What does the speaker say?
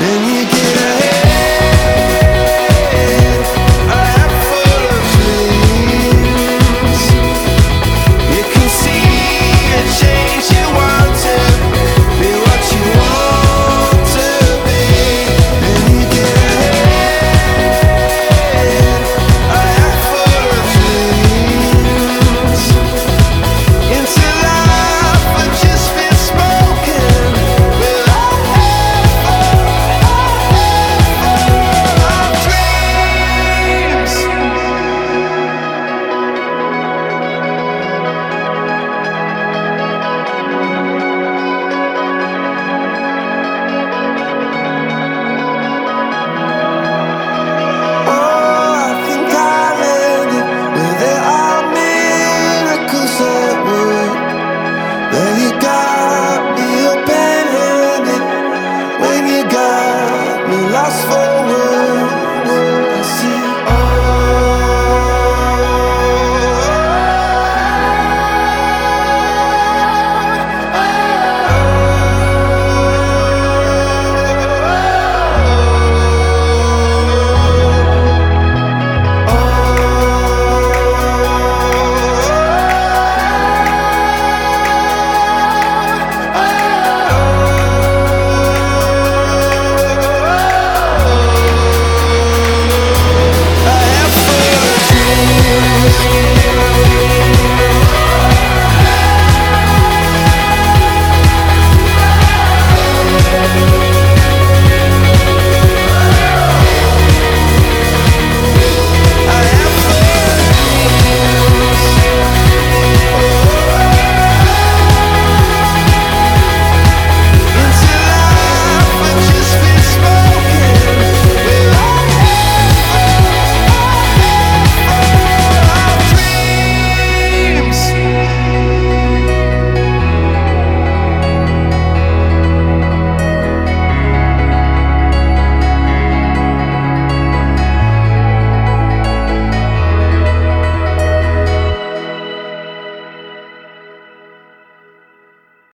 Then you get out.